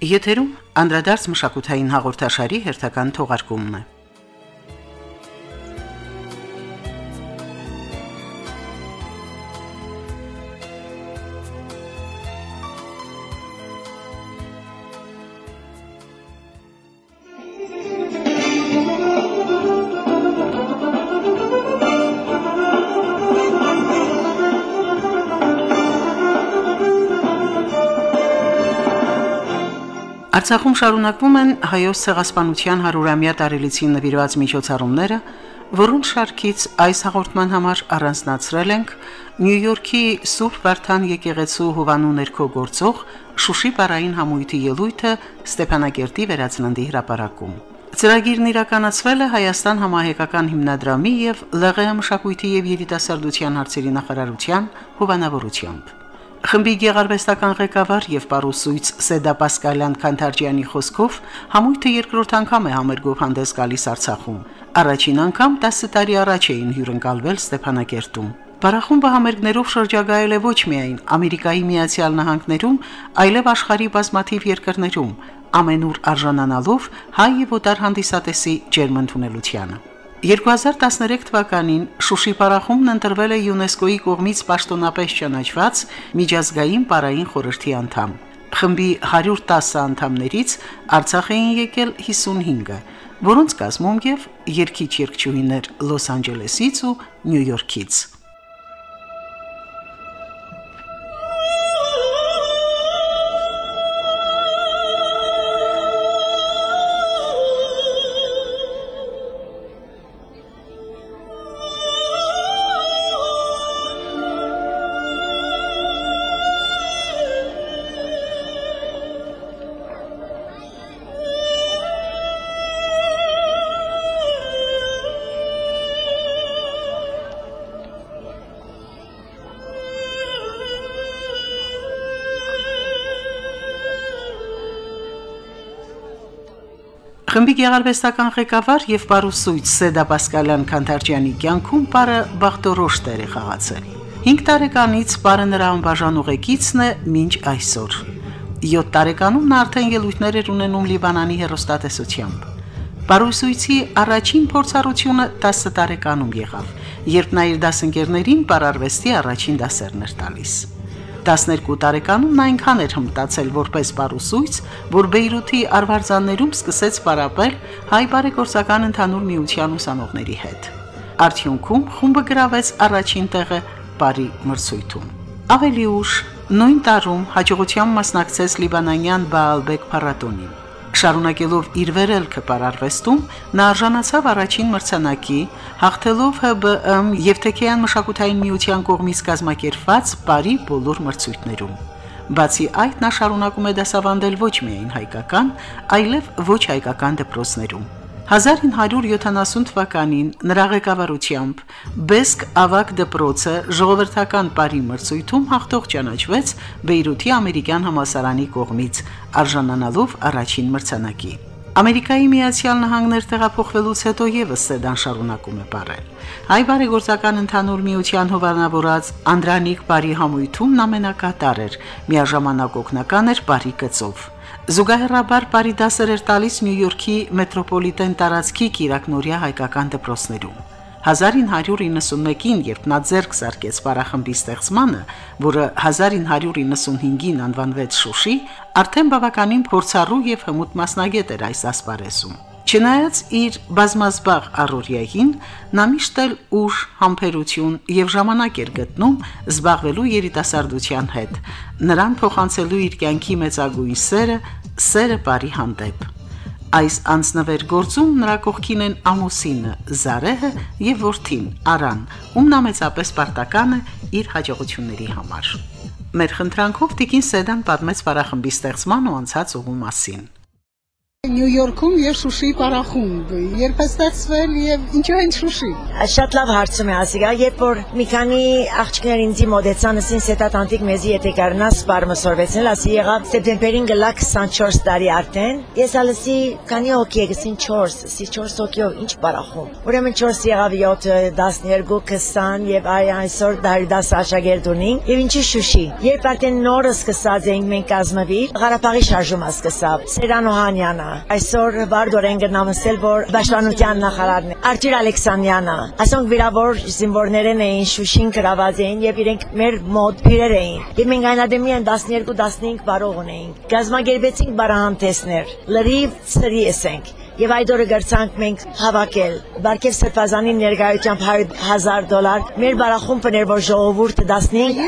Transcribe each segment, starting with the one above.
Եթերում անդրադարձ մշակութային հաղորդաշարի հերթական թողարկումն է։ Արցախում շարունակվում են հայոց ցեղասպանության 100-ամյա տարելիցին նվիրված միջոցառումները, որոնց շարքից այս հաղորդման համար առանձնացրել ենք Նյու Յորքի Սուրբ Վարդան եկեղեցու Հովանու ներքո գործող Շուշի բարային համույթի ելույթը Ստեփանագերտի վերածննդի հրապարակում։ Ծրագիրն իրականացվել է Հայաստան համահայկական հիմնադրամի եւ ԼՂՀ մշակույթի եւ երիտասարդության հարցերի նախարարության հովանավորությամբ։ Խմբի գեղարվեստական ղեկավար եւ պարուսույց Սեդա Պասկալյան Քանթարջյանի խոսքով համույթը երկրորդ անգամ է համերգով հանդես գալիս Արցախում։ Առաջին անգամ 10 տարի առաջ էին հյուրընկալվել Ստեփանակերտում։ Բարախումբը համերգներով շրջագայել է ոչ միայն Ամերիկայի Միացյալ Նահանգներում, այլև աշխարհի բազմաթիվ երկրներում, ամենուր արժանանալով հայ եւ օտար հանդիսատեսի ջերմընդունելությանը։ 2013 թվականին Շուշի պարախումն ընտրվել է ՅՈՒՆԵՍԿՕ-ի կողմից պաշտոնապես ճանաչված միջազգային պարային խորհրդի անդամ։ Խմբի 110 անդամներից Արցախ էին եկել 55-ը, որոնց կազմում եւ երկիչ երկչուհիներ Լոս Անջելեսից ու Նյու Յորքից։ Խմբի գեղարվեստական ղեկավար եւ պարուսույց Սեդա Պասկալյան Քանթարջյանի կյանքում պարը բախտորոշ տեր է խաղացել։ 5 տարեկանից պարը նրա անբաժան ուղեկիցն է մինչ այսօր։ 7 տարեկանում նա արդեն ելույթներ էր ունենում Լիբանանի հերոստատեսությամբ։ Պարուսույցի առաջին փորձառությունը 10 տարեկանում եղավ, երբ նա իր դասընկերներին պարարվեստի առաջին դասերն էր տալիս։ 12 տարեկանում նա այնքան էր հմտացել որպես պարուսույց, որ Բեյրութի արվարձաններում սկսեց պարապել հայ բարեգործական ընդհանուր միության ուսանողների հետ։ Արդյունքում խումբը գրավեց առաջին տեղը Պարի մրցույթում։ Ավելի ուշ նույն տարում հաջողությամբ մասնակցեց Լիբանանյան Բաալբեկ փառատոնին։ Շարունակելով իր վերելքը պարարվեստում, նա արժանացավ առաջին մրցանակի, հաղթելով ՀԲԸՄ եւ Թեքեյան մշակութային միության կողմից կազմակերպված Պարի բոլոր մրցույթներում։ Բացի այդ, նա շարունակում է դասավանդել ոչ միայն հայկական, այլև ոչ հայկական դպրոցներում։ 1970 թվականին նրա ղեկավարությամբ Բեսկ ավակ դպրոցը ժողովրդական բարի մրցույթում հաղթող ճանաչվեց Բեյրութի ամերիկյան համասարանի կողմից, արժանանալով առաջին մրցանակի։ Ամերիկայի Միացյալ Նահանգներ տեղափոխվելուց հետո եւս Սեդան շարունակում է ապրել։ Հայ բարեգործական ընդհանուր միության հովանավորած Անդրանիկ Բարի համույթում նա մենակատար էր, միաժամանակ օգնական էր Բարի գծով։ Զուգահեռաբար Բարի դասեր էր տալիս Նյու Յորքի մետրոպոլիտեն տարածքի Կիրակնորիա հայկական դպրոցներում։ 1991-ին, երբ նա ձեռք զարկեց Վարախմբի ստեղծմանը, որը 1995-ին անվանվեց Շուշի, արդեն բավականին փորձառու եւ հմուտ մասնագետ էր այս ասպարեզում։ Չնայած իր բազմազբաղ առօրյային, նա միշտ էլ ուժ, համբերություն եւ ժամանակ էր գտնում զբաղվելու երիտասարդության հետ, նրան փոխանցելու իր կյանքի մեծագույն սերը, սերը բարի հանդեպ։ Այս անձնվեր գործում նրա կողքին են ամուսինը Զարեհը եւ որդին Արան, ում նա մեծապես պարտական է իր հաջողությունների համար։ Մեր խնդրանքով Տիկին Սեդան պատմեց Վարախմբի ստեղծման ու անցած ուղու մասին։ Նյու Յորքում եւ Շուշի պարախումբ։ Երբ է ստացվել եւ ինչու են Շուշի։ Շատ լավ հարցում է ասիգա, երբ որ մի քանի աղջիկներ ինձի մոդեցան, ասին սետա տանտիկ մեզի եթե կարնաս սպարմսորվեցնել, ասի եղավ սեպտեմբերին գլա 24 տարի արդեն։ Ես ալսի քանի հոգի եկսին 4, ասի 4 հոգիով ինչ պարախում։ Ուրեմն 4 եղավ 7, 12, 20 եւ այ այսօր դարի 10 աշակերտ ունին եւ ինչի Շուշի։ Երբ արդեն նորը սկսած էինք մենք կազմվի, Ղարաբաղի շարժումը սկսավ։ Սերան Օհանյանը, այսօր Վարդորեն գտնամսել, որ Պաշտպանության նախարարն է։ Արտուր Ալեքսանյանը, ասոնք վիրավոր զինվորներն էին Շուշին գրաված էին եւ իրենք մեր մոտ փիրեր էին։ Եվ մենք այնադեմի 12-15 բարող ունեինք։ Գազագերբեցինք բարահանտեսներ։ Լրիվ ծրի էսենք եւ այդ օրը գրցանք մենք հավաքել Բարքև Սրբազանի ներկայությամբ 100.000 դոլար մեր բարախումբը ներ որ ժողովուրդը 15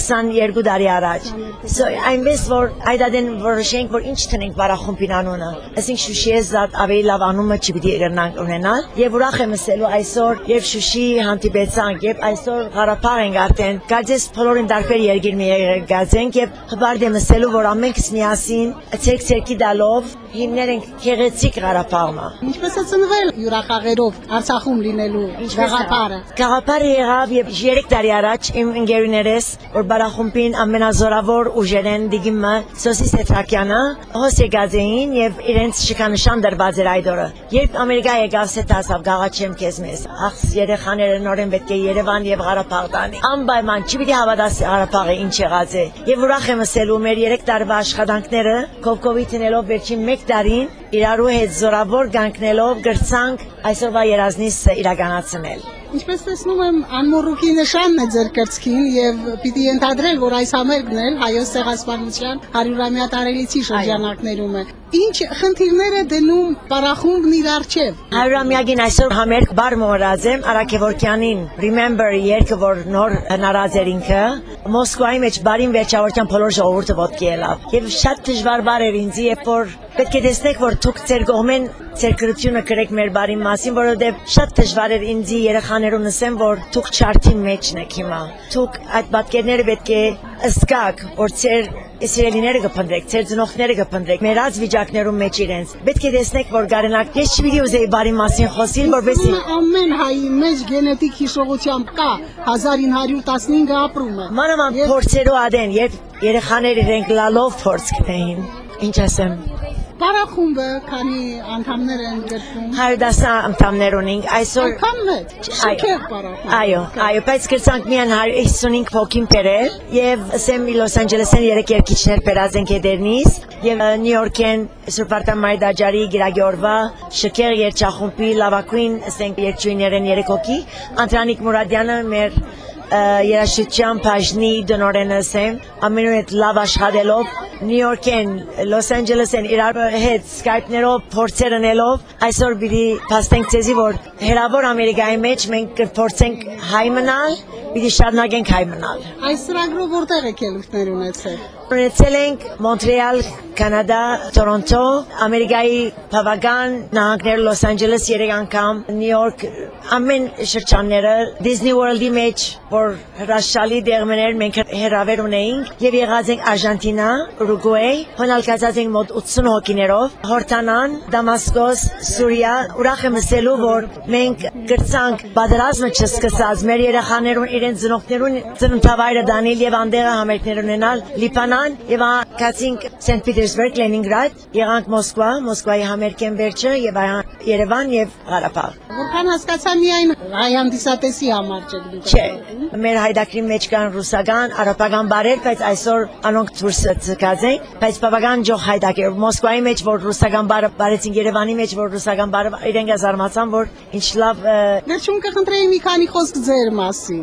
22 տարի առաջ so այնպես որ այդ adin որոշենք որ ինչ տնենք բարախումբին անունը ասենք Շուշիի զատ ավելի լավ անունը չպիտի գտնանք ունենալ եւ ուրախ եմ ասելու այսօր եւ Շուշի հանդիպեցանք եւ այսօր Ղարաբաղ ենք արդեն գարձես բոլորին դարբեր երկիր մի գազենք եւ հբարդ եմ ասելու որ ամենքս միասին ցերկ ցերկի դալով հիմներենք քեղեցիկ Ղարաբաղը ինչպես է ծնվել յուրախաղերով Արցախում լինելու գաղափարը։ Գաղափարը եղավ եւ 3 տարի առաջ իմ ընկերուներս, որ բարախումբին ամենազորավոր ուժերեն դիգիմը Սոսի Սետրակյանը հոս եկած էին եւ իրենց շիկանշան դրված էր այդ օրը։ Երբ Ամերիկա եկավ Սետասավ գաղաչեմ քեզ մեզ, ախս երեխաները նորեն պետք է Երևան եւ Ղարաբաղ տանի։ Անպայման չի պիտի հավատաս Ղարաբաղը ինչ եղած է։ Եվ ուրախ եմ ասելու մեր 3 տարվա աշխատանքները կովկովի տնելով վերջին 1 տարին իրարու հետ զորավոր գանքնելով գրցանք այսօրվա երազնից իրականացնել։ Ինչպես տեսնում եմ, անմոռուկի նշանն է ձեր կրծքին եւ պիտի ընդհանրել, որ այս համերգն էլ հայոց ցեղասպանության 100-ամյա տարելիցի շրջանակներում է։ Ինչ խնդիրներ է դնում պարախումբն իր արչեւ։ 100-ամյակին այսօր համերգ բար մոռաց եմ Արաքեվորքյանին Remember երգը որ նոր հնարած էր ինքը Մոսկվայի մեջ բարին վերջավորության բոլոր ժողովուրդը ոտքի ելավ։ Եվ շատ դժվար բար էր ինձ, երբ որ պետք է տեսնեք, որ դուք ձեր կողմեն ձեր գրությունը գրեք մեր բարի մասին, որովհետև շատ դժվար էր ինձ երեխաներուն ասեմ, որ դուք չարթի մեջն եք հիմա։ Դուք այդ պատկերները պետք է ըսկակ, որ ձեր Իսրայելիները կփնտրեք, ձեր ծնողները կփնտրեք, մեր ազ վիճակներում մեջ իրենց։ Պետք է տեսնեք, որ գարենակ ես չպիտի ուզեի բարի մասին խոսիլ, որովհետեւ ամեն հայի մեջ գենետիկ հիշողությամբ կա 1915-ը ապրում է։ Մանավանդ փորձերու ադեն, երբ երեխաները իրենք լալով փորձ կնեին։ Ինչ ասեմ։ Բարախումբը քանի անդամներ են գրվում։ 110 անդամներ ունենք այսօր։ Անկամ մեծ։ Շքեղ բարախումբ։ Այո, այո, բայց գրցանք միան 155 փոքին բերել եւ ասեմ Լոս Անջելեսեն երեք երկիչներ բերած ենք Էդերնից եւ Նյու Յորքեն Սուրբ Արտամ Մայդաջարի Գիրագորվա շքեղ երջախումբի լավակույն ասենք երջույներեն երեք հոգի Անդրանիկ Մուրադյանը մեր երաշտության բաժնի դնորենս եմ ամենուհետ լավ աշխատելով Նյու Յորքեն, Լոս Անջելեսեն իրար հետ սկայպներով փորձեր անելով այսօր պիտի փաստենք ցեզի որ հերավոր Ամերիկայի մեջ մենք կփորձենք հայ մնալ, պիտի շարունակենք հայ մնալ։ Այս ծրագրով որտեղ եք ելույթներ ունեցել։ Ունեցել ենք Մոնտրեալ, Կանադա, Տորոնտո, Ամերիկայի բավական նահանգներ Լոս Անջելես երեք անգամ, Նյու Յորք, ամեն շրջանները Disney World-ի մեջ, որ հրաշալի դերմներ մենք հերավեր ունեինք եւ եղած ենք Արժանտինա, Ուրուգվայ, հոնալկացած ենք մոտ 80 հոգիներով, Հորտանան, Դամասկոս, Սուրիա, ուրախ եմ ասելու, որ մենք գրցանք պատերազմը չսկսած, մեր երեխաներուն իրենց ծնողներուն ծննդավայրը դանել եւ անդեղը համերգներ ունենալ, Լիբանան եւ անկացինք Սենտ Պետերսբուրգ, Լենինգրադ, եղանք Մոսկվա, Մոսկվայի համերգեն վերջը եւ Երևան եւ Ղարաբաղ։ Որքան հասկացա միայն հայանդիսատեսի համար չեք դուք։ Չէ, մեր հայդակրի մեջ կան ռուսական, արաբական բարեր, բայց այսօր անոնք դուրս ցկած են, բայց բավական ջող հայդակ է։ Մոսկվայի մեջ որ ռուսական բարը բարեցին Երևանի մեջ որ ռուսական բարը իրենք զարմացան որ ինչ լավ Վերջում կխնդրեի մի քանի խոսք ձեր մասին։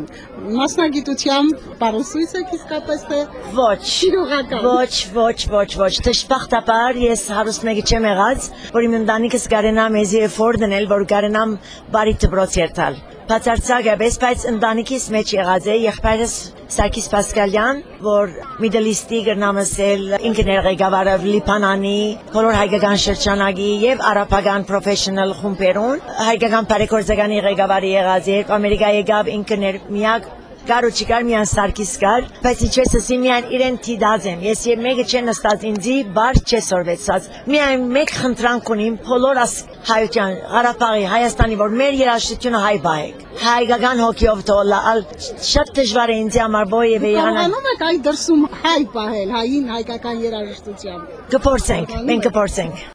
Մասնագիտությամբ բարուսույց եք իսկապես թե Ոչ, Շիրողական։ Ոչ, ոչ, ոչ, ոչ։ Դժբախտաբար ես հարուստ մեկի չեմ եղած, որ իմ ընտանիքս կարենամ էզի էֆորտ դնել, որ կարենամ բարի դպրոց երթալ։ Բացարձակապես, բայց ընտանիքիս մեջ եղած է եղբայրս Սարգիս Պասկալյան, որ Middle East-ի գրնամսել ինքն էր ղեկավարը Լիբանանի, բոլոր հայկական շրջանագի եւ արաբական professional խումբերուն, հայկական բարեգործականի ղեկավարի եղած է, Ամերիկա եկավ ինքն էր միակ կար ու չկար միան Սարգիս կար, բայց ինչպես ասի միան իրեն թիդած եմ։ Ես եւ մեկը չեն նստած ինձի բար չէ սորվեցած։ Միայն մեկ խնդրանք ունիմ բոլոր աս հայության, Ղարաբաղի, Հայաստանի, որ մեր երաշխությունը հայ բայեք։ Հայկական հոգիով թողնա, շատ դժվար է ինձ համար բոյ եւ եղան։ Կարողանում եք այդ դրսում հայ պահել, հային հայկական երաժշտությամբ։ Կփորձենք, մենք կփորձենք։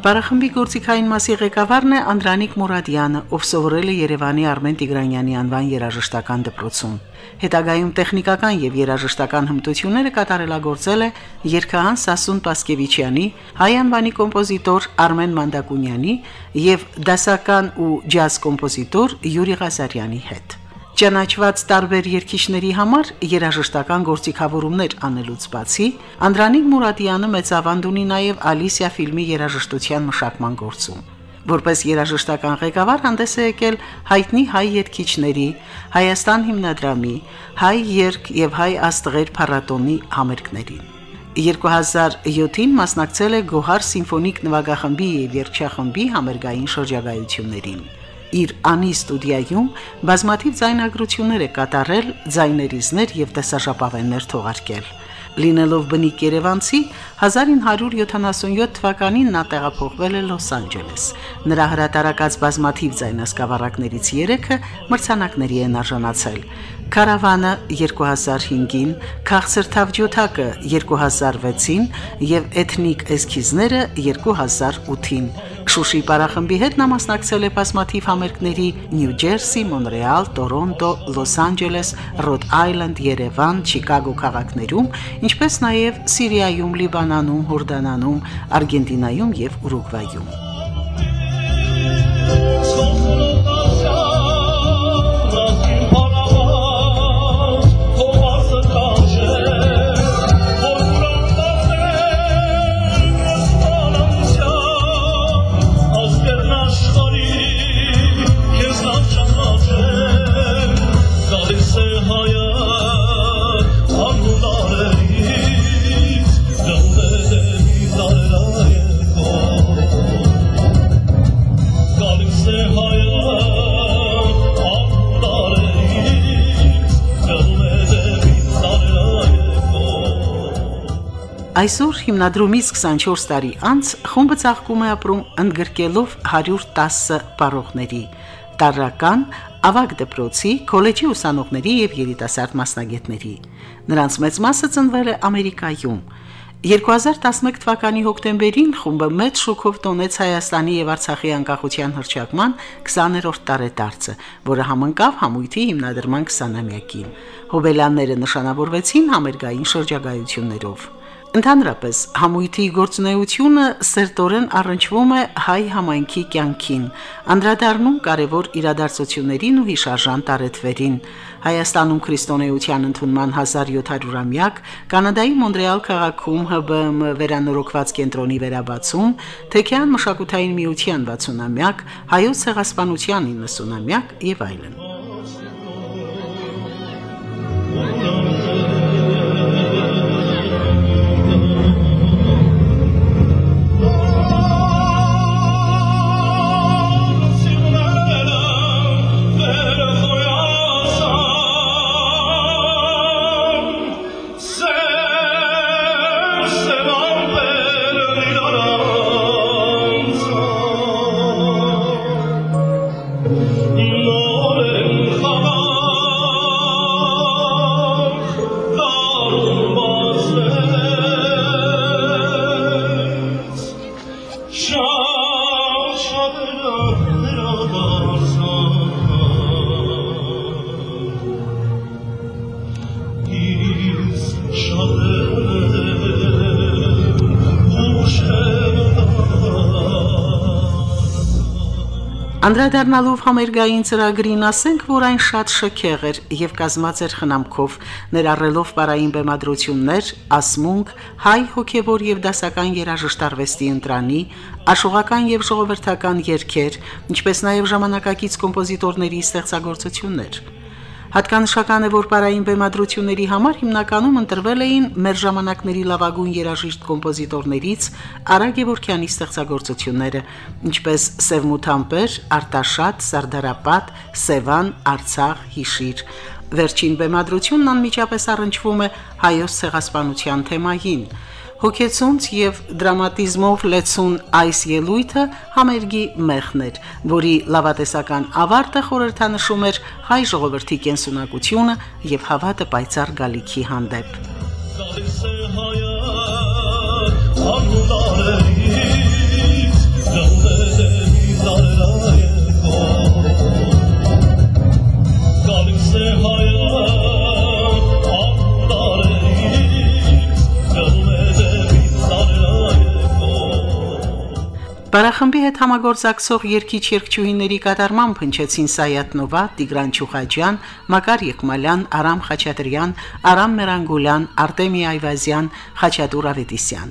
Բարախմբի գործիքային մասի ղեկավարն է Անդրանիկ Մուրադյանը, ով սովորել է Երևանի Արմեն Տիգրանյանի անվան երաժշտական դպրոցում։ Հետագայում տեխնիկական եւ երաժշտական հմտությունները կատարելագործել է երկհան Սասուն Պասկևիչյանի, հայ անվանի կոմպոզիտոր Արմեն Մանդակունյանի եւ դասական ու ջազ կոմպոզիտոր Յուրի Ղազարյանի հետ։ Ճանաչված տարբեր երկիշների համար երաժշտական գործիքավորումներ անելուց բացի Անդրանիկ Մուրադյանը մեծ ավանդ ունի նաև Ալիսիա ֆիլմի երաժշտության մշակման գործում։ Որպես երաժշտական ղեկավար հանդես է եկել հայտնի հայ երգիչների, Հայաստան հիմնադրամի, հայ երգ եւ հայ աստղեր փառատոնի համերգներին։ 2007-ին մասնակցել է Գոհար սիմֆոնիկ նվագախմբի եւ երգչախմբի համերգային շրջագայություններին իր անի ստուդիայում բազմաթիվ ձայնագրություններ է կատարել, ձայներիզներ եւ տեսաժապավեններ թողարկել։ Լինելով բնիկ Երևանցի 1977 թվականին նա տեղափոխվել է Լոս Անջելես։ Նրա հրատարակած բազմաթիվ ձայնասկավառակներից 3-ը մրցանակների են արժանացել։ Կարավանը 2005-ին, Քաղցրթավ ջութակը 2006-ին եւ Էթնիկ էսքիզները 2008-ին։ Շուշի պարախմբի հետ նա մասնակցել է բազմաթիվ համերգների Նյու Ջերսի, Մոնրեալ, Տորոնտո, Լոս Անջելես, Ռոդ Այլենդ, Երևան, Չիկագո քաղաքներում, ինչպես նաև Սիրիայում, Լիբանանում, Հորդանանում, Արգենտինայում եւ Ուրուգվայում։ Այսօր հիմնադրումից 24 տարի անց խումբը ցաղկում է ապրում ընդգրկելով 110 պարողների, տարրական, ավագ դպրոցի, քոլեջի ուսանողների եւ երիտասարդ մասնագետների։ Նրանց մեծ մասը ծնվել է Ամերիկայում։ 2011 թվականի հոկտեմբերին խումբը մեծ շոկով տոնեց Հայաստանի եւ Արցախի անկախության հռչակման 20-րդ տարեդարձը, որը համընկավ համույթի հիմնադրման 20-ամյակին։ Հոբելյանները նշանավորվեցին համերգային շրջագայություններով։ Ընդհանրապես համույթի գործունեությունը սերտորեն առնչվում է հայ համայնքի կյանքին, անդրադառնում կարևոր իրադարձություններին ու հիշարժան տարեթվերին։ Հայաստանում քրիստոնեության ընդունման 1700-ամյակ, Կանադայի Մոնտրեալ քաղաքում ՀԲՄ վերանորոգված կենտրոնի վերաբացում, Թեքյան մշակութային միության 60-ամյակ, հայոց ցեղասպանության 90-ամյակ եւ այլն։ Show Անդրադառնալով համերգային ծրագրին ասենք, որ այն շատ շքեղ էր եւ կազմած էր խնամքով, ներառելով բարային բեմադրություններ, ասմունք, հայ հոգեվոր եւ դասական երաժշտարվեստի ընտրանի, աշխուղական եւ ժողովրդական երգեր, ինչպես նաեւ ժամանակակից կոմպոզիտորների ստեղծագործություններ։ Հատկանշական է, որ պարային բեմադրությունների համար հիմնականում ընտրվել էին մեր ժամանակների լավագույն երաժիշտ կոմպոզիտորներից Արա Գևորքյանի ստեղծագործությունները, ինչպես Սևմութամպեր, Արտաշատ, Սարդարապատ, Սևան, Արցախ, Հիշիր։ Վերջին բեմադրությունն անմիջապես առնչվում է հայոց ցեղասպանության թեմային։ Հոգեցունց եւ դրամատիզմով լեցուն այս ելույթը համերգի մեղն էր, որի լավատեսական ավարտը խորհրդանշում էր հայ ժողովրդի կենսունակությունը եւ հավատը պայծառ գալիքի հանդեպ։ Բարախմբի հետ համագործակցող երկիչ-երկչուհիների կատարման փնչեցին Սայաթ Նովա, Տիգրան Չուխաջյան, Մակար Եկմալյան, Արամ Խաչատրյան, Արամ Մերանգուլյան, Արտեմի Այվազյան, Խաչատուր Ավետիսյան։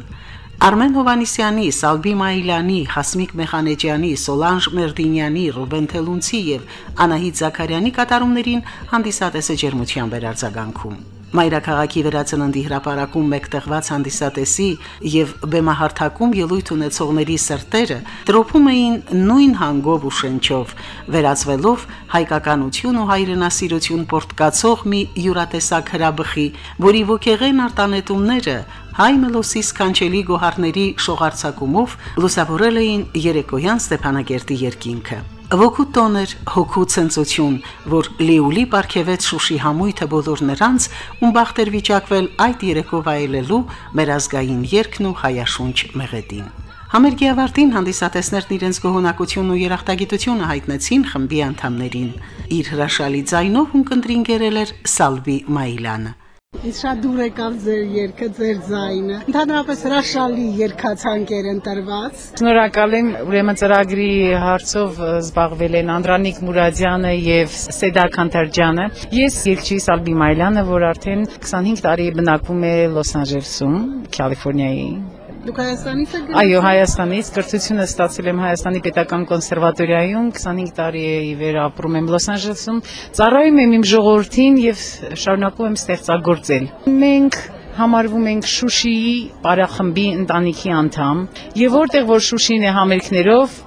Արմեն Հովանիսյանի, Սալբի Մայլյանի, Հասմիկ Մեխանեջյանի, Սոլանժ Մերդինյանի, Ռուբեն Թելունցի եւ Անահիտ Զաքարյանի կատարումներին հանդիսատեսը ջերմության վերարձագանքում։ Մայրաքաղաքի վերածննդի հրապարակում մեկտեղված հանդիսատեսի եւ բեմահարթակում ելույթ ունեցողների սրտերը տրոփում էին նույն հանգով ու շնչով, վերածվելով հայկականություն ու հայրենասիրություն պորտկացող մի յուրատեսակ հրաբխի, որի ոգեղեն արտանետումները հայ մելոսի սքանչելի գոհարների շողարցակումով լուսավորել էին երեկոյան Ստեփանագերտի երկինքը։ Ոգու տոներ հոգու ցնծություն, որ Լիուլի ապարգևեց Շուշի համույթը բոլոր նրանց, ում բախտեր վիճակվել այդ երեկով այլելու մեր ազգային երկն ու հայաշունչ մեղեդին։ Համերգի ավարտին հանդիսատեսներն իրենց գոհունակությունն ու երախտագիտությունը հայտնեցին խմբի անդամներին։ Իր հրաշալի ձայնով ունկնդրին գերել էր Սալվի Մայլանը։ շատ դուր եկավ ձեր երգը, ձեր ձայնը։ Ընդհանրապես հրաշալի երգացանկեր ընտրված։ Շնորհակալ եմ, ուրեմն ծրագրի հարցով զբաղվել են Անդրանիկ Մուրադյանը եւ Սեդա Քանթարջյանը։ Ես երգչի Սալբի Մայլյանը, որ արդեն 25 տարի բնակվում է Լոս Անջելեսում, Կալիֆոռնիայի Դուք Հայաստանից եք Այո, Հայաստանից կրթությունը ստացել եմ Հայաստանի Պետական կոնսերվատորիայում, 25 տարի է ի վեր ապրում եմ Լոս Անջելեսում, ծառայում եմ իմ ժողովրդին եւ շարունակում եմ ստեղծագործել։ Մենք համարվում ենք Շուշիի պարախմբի ընտանիքի անդամ, եւ որտեղ որ Շուշին է համերգներով,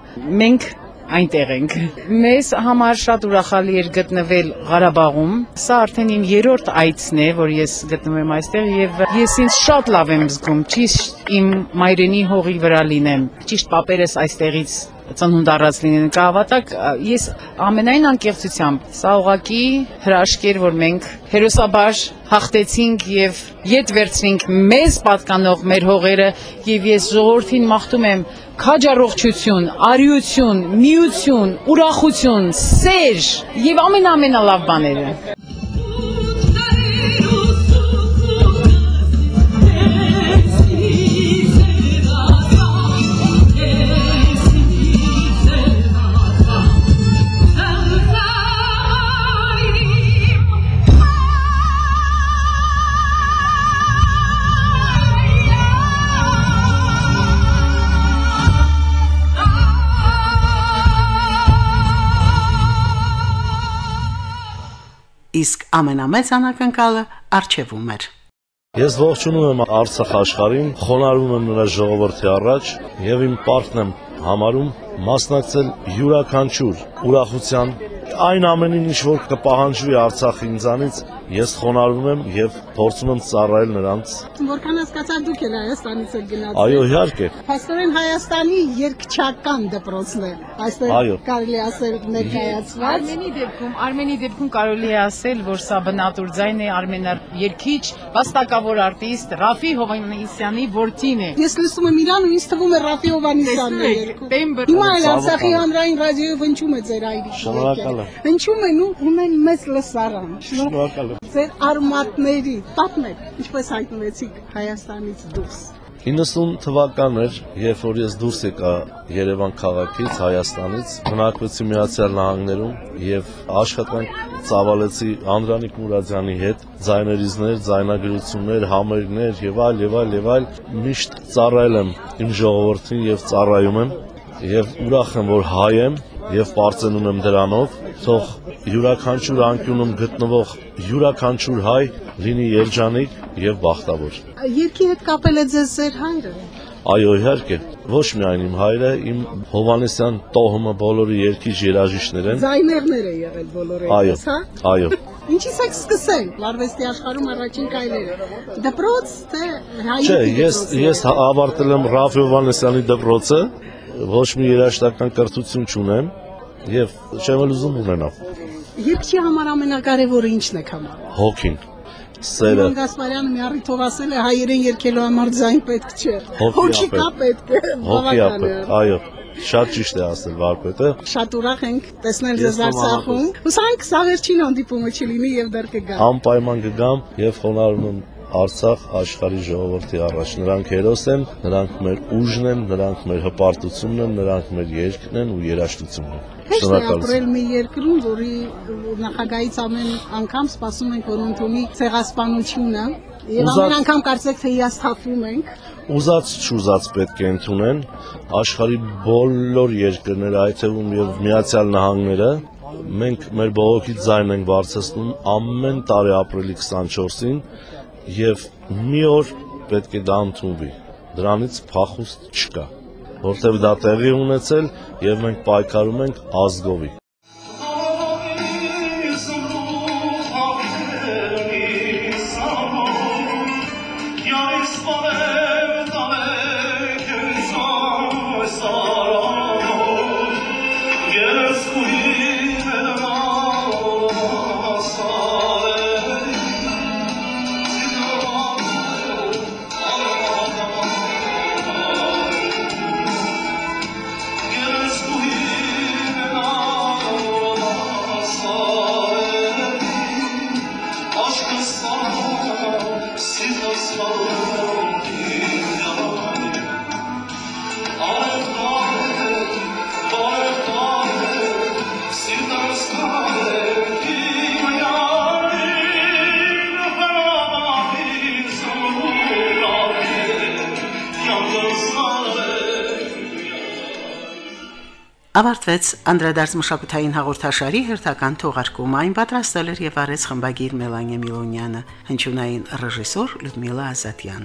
մենք այնտեղ ենք։ Մեզ համար շատ ուրախալի էր գտնվել Ղարաբաղում։ Սա արդեն իմ երրորդ այցն է, որ ես գտնվում եմ այստեղ եւ ես ինձ շատ լավ եմ զգում։ Ճիշտ իմ մայրենի հողի վրա լինեմ։ Ճիշտ պապերս այստեղից ծնունդ առած լինեն կհավատակ ես ամենայն անկեղծությամբ սա ուղակի հրաշք էր որ մենք հերոսաբար հաղթեցինք եւ յետ վերցրինք մեզ պատկանող մեր հողերը եւ ես ժողովրդին մաղթում եմ քաջառողջություն, արիություն, միություն, ուրախություն, սեր եւ ամենամենալավ բաները իսկ ամենամեծ անակնկալը արժևում էր։ Ես ողջունում եմ Արցախ աշխարհին, խոնարհվում եմ նրա ժողովրդի առաջ եւ իմ պարտքն եմ համարում մասնակցել յուրաքանչյուր ուրախության այն ամենին, ինչ որ կպահանջվի Արցախի ինձանից, ես խոնարհվում եմ եւ փորձում եմ ծառայել նրանց։ Որքան հասկացա դուք էլ Հայաստանից եք գնացել։ Այո, իհարկե։ Փաստորեն Հայաստանի երկչական դպրոցն է։ Այստեղ կարելի ասել ներկայացված։ Արմենի դեպքում, Արմենի դեպքում կարելի է ասել, որ սա բնատուր ձայն է Արմենար երկիչ, վաստակավոր արտիստ Ռաֆի Հովանեսյանի որդին է։ Ես լսում եմ իրան ու ինձ թվում է Ռաֆի Հովանեսյանն է երգում։ Հիմա էլ Արցախի հանրային ռադիոյով հնչում է ձեր այրի։ Շնորհակալ եմ։ Հնչում են ու ունեն մեծ լսարան։ Շնորհակալ եմ ձեր արմատների։ Պատմեք, ինչպես հայտնվեցիք Հայաստանից դուրս։ 90 թվականն էր, երբ որ ես դուրս եկա Երևան քաղաքից, Հայաստանից, բնակվեցի Միացյալ Նահանգներում եւ աշխատանք ծավալեցի Անդրանիկ Մուրադյանի հետ, ձայներիզներ, ձայնագրություններ, համերգներ եւ այլ եւ այլ եւ այլ միշտ ծառայել եմ իմ ժողովրդին եւ ծառայում եմ եւ ուրախ եմ որ հայ եմ եւ པարծենում եմ դրանով թող յուրաքանչյուր անկյունում գտնվող յուրաքանչյուր հայ լինի երջանիկ եւ բախտավոր Երկի հետ կապել է ձեզ ձեր հայրը։ այո իհարկե ոչ միայն իմ հայրը իմ Հովանեսյան տոհմը բոլորի երկիչ երաժիշտներ են Ձայներներ է եղել բոլորը, հա։ այո Ինչի՞ց եք սկսել արվեստի աշխարհում առաջին կայլերը։ Դպրոց թե Չէ, հայրենի ես ես ավարտել եմ Ռաֆ Հովանեսյանի դպրոցը, ոչ մի երաժշտական կրթություն չունեմ եւ չեմ էլ ուզում ունենալ։ Երկչի համար ամենակարևորը ինչն է համարում։ Հոգին, սերը, Գասպարյանը մի առիթով ասել է հայերեն երկելու համար ձայն պետք չէ։ Հոգի կա պետք է։ հոգի ապը։ Այո, շատ ճիշտ է ասել Վարպետը։ Շատ ուրախ ենք տեսնել Ես ձեզ Արցախում։ Հուսանք սա վերջին հանդիպումը չլինի եւ դեռ կգա։ Անպայման կգամ եւ խոնարհում եմ Արցախ աշխարհի ժողովրդի առաջ։ Նրանք հերոս են, նրանք մեր ուժն են, նրանք մեր հպարտությունն են, նրանք մեր երկն են ու երաժշտությունն են։ Շնորհակալություն։ մի երկրում, որի նախագահից ամեն անգամ սպասում ենք, որ ընդունի ցեղասպանությունը։ Ուզած- ամեն անգամ կարծեք թե հիասթափվում ենք։ Ուզած չուզած պետք է ընդունեն աշխարհի բոլոր երկրները, այդ թվում եւ Միացյալ Նահանգները մենք մեր բողոքի ձայնն ենք բարձրացնում ամեն տարի ապրիլի 24-ին եւ մի օր պետք է դա ընդունվի։ Դրանից փախուստ չկա, որտեղ դա տեղի ունեցել եւ մենք պայքարում ենք ազգովի։ Ավարտվեց անդրադարձ մշակութային հաղորդաշարի հերթական թողարկումը։ Այն պատրաստել էր եւ արեց խմբագիր Մելանե Միլոնյանը, հնչյունային ռեժիսոր Լյուդմիլա Ազատյան։